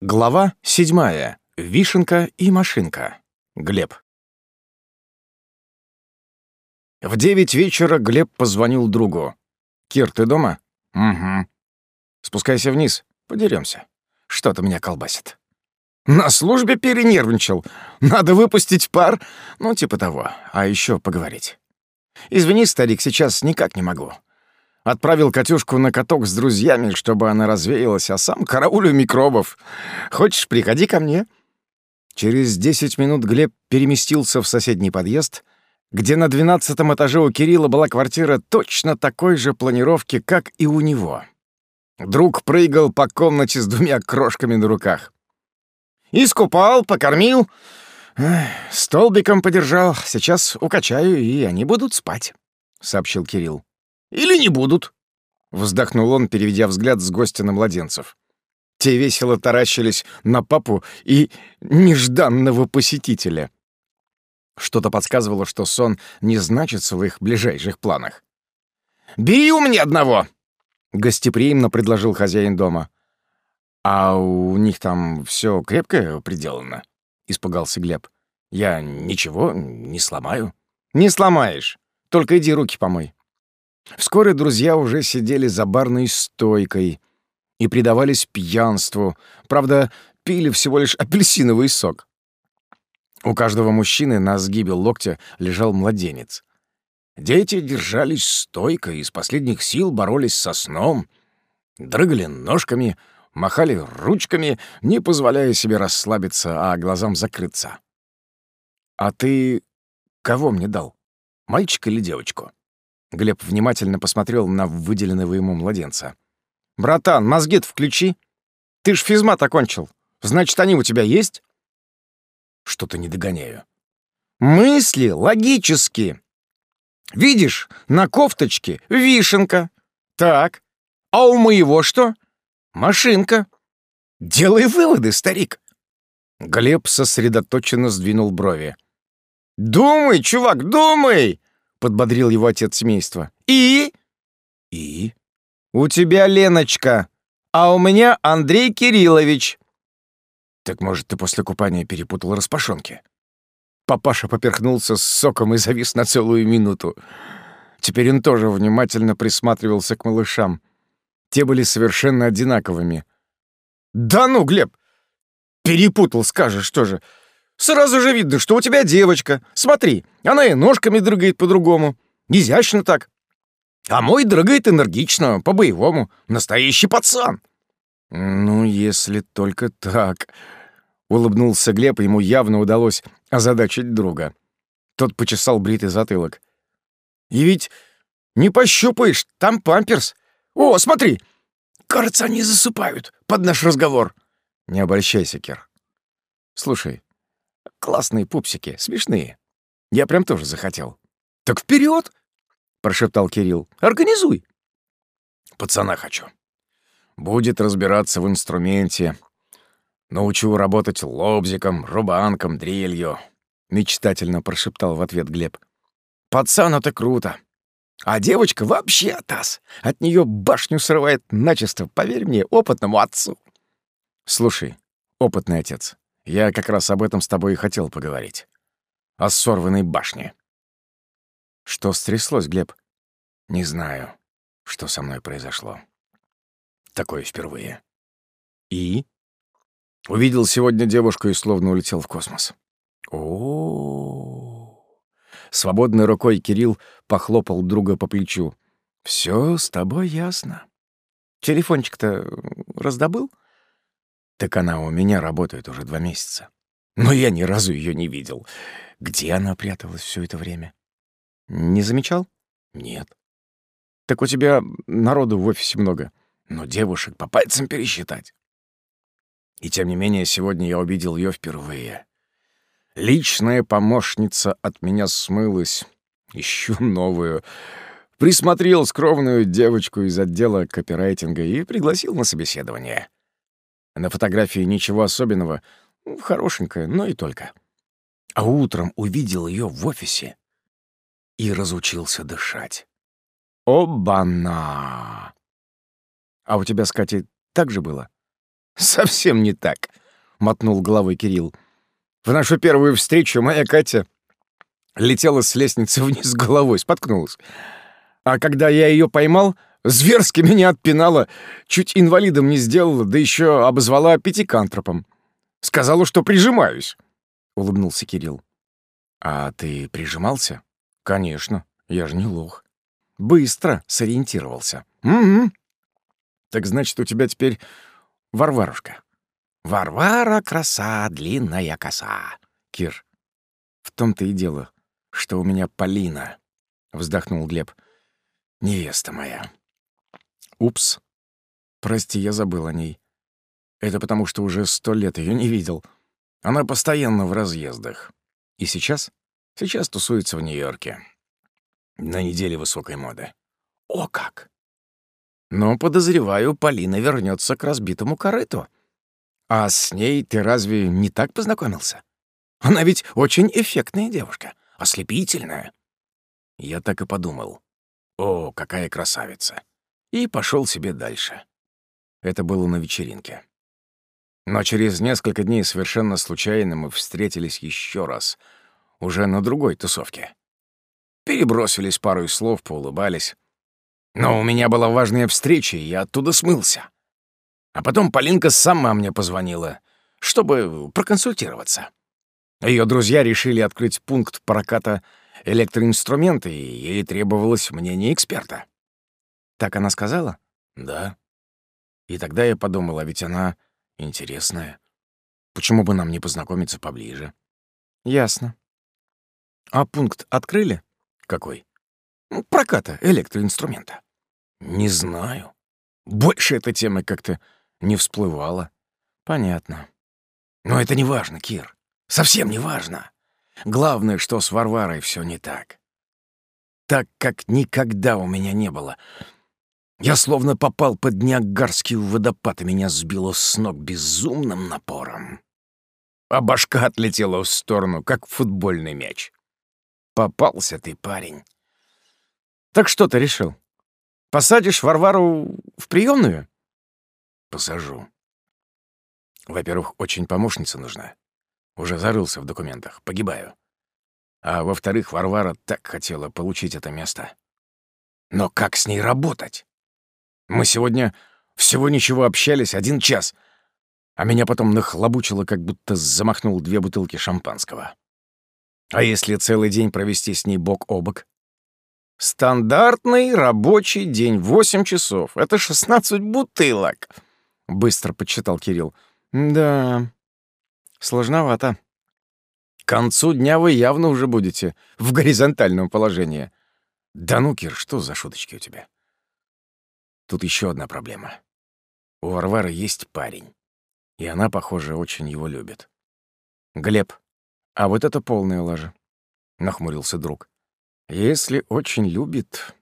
Глава седьмая. Вишенка и машинка. Глеб. В девять вечера Глеб позвонил другу. «Кир, ты дома?» «Угу». «Спускайся вниз, подеремся. Что-то меня колбасит». «На службе перенервничал. Надо выпустить пар. Ну, типа того. А еще поговорить». «Извини, старик, сейчас никак не могу. Отправил Катюшку на каток с друзьями, чтобы она развеялась, а сам караулю микробов. Хочешь, приходи ко мне?» Через десять минут Глеб переместился в соседний подъезд, где на двенадцатом этаже у Кирилла была квартира точно такой же планировки, как и у него. Друг прыгал по комнате с двумя крошками на руках. «Искупал, покормил, столбиком подержал. Сейчас укачаю, и они будут спать», — сообщил Кирилл. Или не будут?» Вздохнул он, переведя взгляд с гостя на младенцев. Те весело таращились на папу и нежданного посетителя. Что-то подсказывало, что сон не значится в их ближайших планах. «Бери у меня одного!» — гостеприимно предложил хозяин дома. «А у них там все крепко приделано?» — испугался Глеб. «Я ничего не сломаю». «Не сломаешь. Только иди руки помой». Вскоре друзья уже сидели за барной стойкой и предавались пьянству. Правда, пили всего лишь апельсиновый сок. У каждого мужчины на сгибе локтя лежал младенец. Дети держались стойко и из последних сил боролись со сном, дрыгали ножками, махали ручками, не позволяя себе расслабиться, а глазам закрыться. «А ты кого мне дал? Мальчика или девочку?» Глеб внимательно посмотрел на выделенного ему младенца. «Братан, мозги включи. Ты ж физмат окончил. Значит, они у тебя есть?» «Что-то не догоняю». «Мысли логические. Видишь, на кофточке вишенка. Так. А у моего что? Машинка. Делай выводы, старик». Глеб сосредоточенно сдвинул брови. «Думай, чувак, думай!» — подбодрил его отец семейства. «И?» «И?» «У тебя Леночка, а у меня Андрей Кириллович». «Так, может, ты после купания перепутал распашонки?» Папаша поперхнулся с соком и завис на целую минуту. Теперь он тоже внимательно присматривался к малышам. Те были совершенно одинаковыми. «Да ну, Глеб! Перепутал, скажешь, что же. Сразу же видно, что у тебя девочка. Смотри, она и ножками дрыгает по-другому. Изящно так. А мой дрыгает энергично, по-боевому. Настоящий пацан. Ну, если только так. Улыбнулся Глеб, ему явно удалось озадачить друга. Тот почесал бритый затылок. И ведь не пощупаешь, там памперс. О, смотри! Кажется, они засыпают под наш разговор. Не обольщайся, Кир. Слушай, Классные пупсики, смешные. Я прям тоже захотел. Так вперед! прошептал Кирилл. Организуй. Пацана хочу. Будет разбираться в инструменте. Научу работать лобзиком, рубанком, дрелью. Мечтательно прошептал в ответ Глеб. Пацан, это круто. А девочка вообще таз. От нее башню срывает начисто, поверь мне, опытному отцу. Слушай, опытный отец, я как раз об этом с тобой и хотел поговорить. О сорванной башне. Что стряслось, Глеб? Не знаю, что со мной произошло. Такое впервые. И? Увидел сегодня девушку и словно улетел в космос. О, Свободной рукой Кирилл похлопал друга по плечу. Все с тобой ясно. Телефончик-то раздобыл? Так она у меня работает уже два месяца. Но я ни разу ее не видел. Где она пряталась все это время? Не замечал? Нет. Так у тебя народу в офисе много. Но девушек по пальцам пересчитать. И тем не менее, сегодня я увидел ее впервые. Личная помощница от меня смылась. Ищу новую. Присмотрел скромную девочку из отдела копирайтинга и пригласил на собеседование. На фотографии ничего особенного, хорошенькая, но и только. А утром увидел ее в офисе и разучился дышать. Оба-на! А у тебя с Катей так же было? «Совсем не так», — мотнул головой Кирилл. «В нашу первую встречу моя Катя летела с лестницы вниз головой, споткнулась. А когда я ее поймал, зверски меня отпинала, чуть инвалидом не сделала, да еще обозвала пятикантропом. Сказала, что прижимаюсь», — улыбнулся Кирилл. «А ты прижимался?» «Конечно, я же не лох. Быстро сориентировался». «Угу. Так значит, у тебя теперь Варварушка». «Варвара, краса, длинная коса». «Кир, в том-то и дело, что у меня Полина», — вздохнул Глеб. «Невеста моя». «Упс. Прости, я забыл о ней. Это потому, что уже сто лет ее не видел. Она постоянно в разъездах. И сейчас? Сейчас тусуется в Нью-Йорке. На неделе высокой моды. О как! Но, подозреваю, Полина вернется к разбитому корыту. А с ней ты разве не так познакомился? Она ведь очень эффектная девушка, ослепительная. Я так и подумал. О, какая красавица! И пошел себе дальше. Это было на вечеринке. Но через несколько дней совершенно случайно мы встретились еще раз, уже на другой тусовке. Перебросились пару слов, поулыбались. Но у меня была важная встреча, и я оттуда смылся. А потом Полинка сама мне позвонила, чтобы проконсультироваться. Ее друзья решили открыть пункт проката электроинструмента, и ей требовалось мнение эксперта. Так она сказала? Да. И тогда я подумала, ведь она Интересная. Почему бы нам не познакомиться поближе? Ясно. А пункт открыли? Какой? Проката электроинструмента. Не знаю. Больше эта тема как-то не всплывала. Понятно. Но это не важно, Кир. Совсем не важно. Главное, что с Варварой все не так. Так, как никогда у меня не было. Я словно попал под Ниагарский водопад, и меня сбило с ног безумным напором. А башка отлетела в сторону, как футбольный мяч. Попался ты, парень. Так что ты решил? Посадишь Варвару в приемную? Посажу. Во-первых, очень помощница нужна. Уже зарылся в документах, погибаю. А во-вторых, Варвара так хотела получить это место. Но как с ней работать? Мы сегодня всего ничего общались один час, а меня потом нахлобучило, как будто замахнул две бутылки шампанского. А если целый день провести с ней бок о бок? Стандартный рабочий день, восемь часов. Это шестнадцать бутылок, — быстро подсчитал Кирилл. Да, сложновато. К концу дня вы явно уже будете в горизонтальном положении. Да ну, Кир, что за шуточки у тебя? Тут еще одна проблема. У Варвары есть парень, и она, похоже, очень его любит. «Глеб, а вот это полная лажа», — нахмурился друг. «Если очень любит,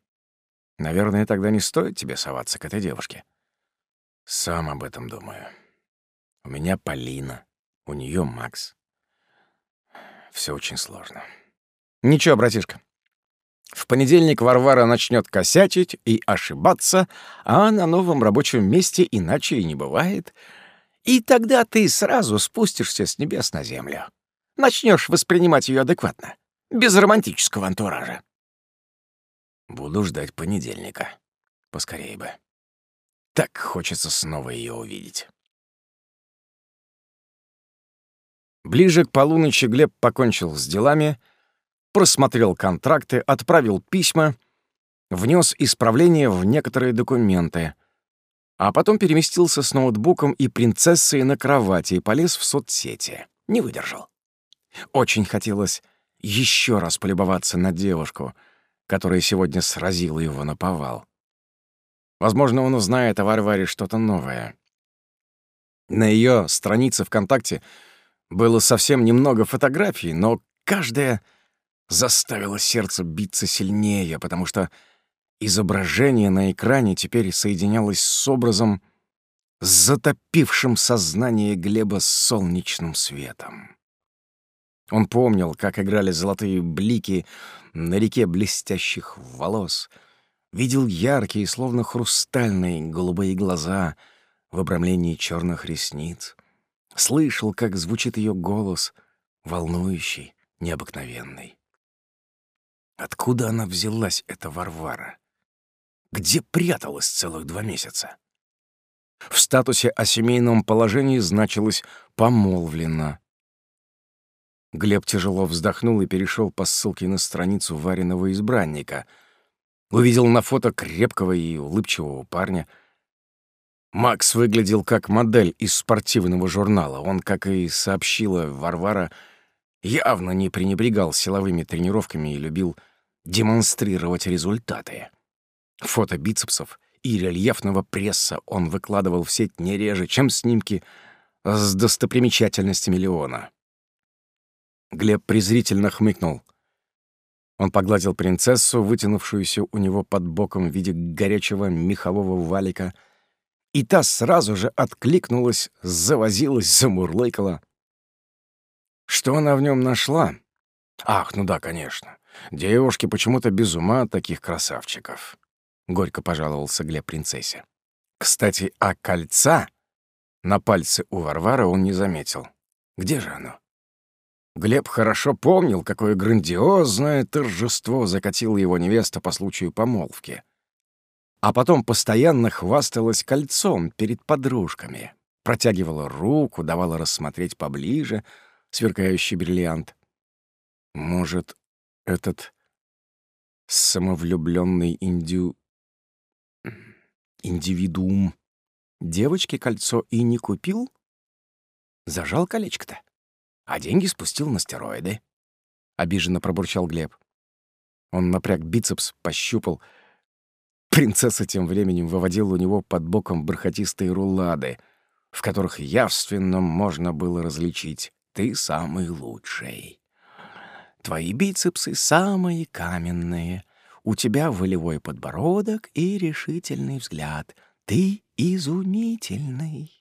наверное, тогда не стоит тебе соваться к этой девушке». «Сам об этом думаю. У меня Полина, у нее Макс. Все очень сложно». «Ничего, братишка, в понедельник Варвара начнет косячить и ошибаться, а на новом рабочем месте иначе и не бывает. И тогда ты сразу спустишься с небес на землю. Начнешь воспринимать ее адекватно, без романтического антуража. Буду ждать понедельника. Поскорее бы. Так хочется снова ее увидеть. Ближе к полуночи Глеб покончил с делами — просмотрел контракты, отправил письма, внес исправления в некоторые документы, а потом переместился с ноутбуком и принцессой на кровати и полез в соцсети. Не выдержал. Очень хотелось еще раз полюбоваться на девушку, которая сегодня сразила его на повал. Возможно, он узнает о Варваре что-то новое. На ее странице ВКонтакте было совсем немного фотографий, но каждая — заставило сердце биться сильнее, потому что изображение на экране теперь соединялось с образом, затопившим сознание Глеба солнечным светом. Он помнил, как играли золотые блики на реке блестящих волос, видел яркие, словно хрустальные, голубые глаза, в обрамлении черных ресниц. Слышал, как звучит ее голос, волнующий, необыкновенный. Откуда она взялась, эта Варвара? Где пряталась целых два месяца? В статусе о семейном положении значилось «помолвлено». Глеб тяжело вздохнул и перешел по ссылке на страницу Вариного избранника. Увидел на фото крепкого и улыбчивого парня. Макс выглядел как модель из спортивного журнала. Он, как и сообщила Варвара, явно не пренебрегал силовыми тренировками и любил демонстрировать результаты. Фото бицепсов и рельефного пресса он выкладывал в сеть не реже, чем снимки с достопримечательностями Леона. Глеб презрительно хмыкнул. Он погладил принцессу, вытянувшуюся у него под боком в виде горячего мехового валика, и та сразу же откликнулась, завозилась, замурлыкала. Что она в нем нашла? Ах, ну да, конечно. Девушки почему-то без ума от таких красавчиков. Горько пожаловался Глеб принцессе. Кстати, а кольца на пальце у Варвары он не заметил. Где же оно? Глеб хорошо помнил, какое грандиозное торжество закатила его невеста по случаю помолвки. А потом постоянно хвасталась кольцом перед подружками, протягивала руку, давала рассмотреть поближе сверкающий бриллиант. Может, этот самовлюбленный индю... индивидуум девочке кольцо и не купил? Зажал колечко-то? а деньги спустил на стероиды. Обиженно пробурчал Глеб. Он напряг бицепс, пощупал. Принцесса тем временем выводила у него под боком бархатистые рулады, в которых явственно можно было различить «ты самый лучший». Твои бицепсы самые каменные. У тебя волевой подбородок и решительный взгляд. Ты изумительный.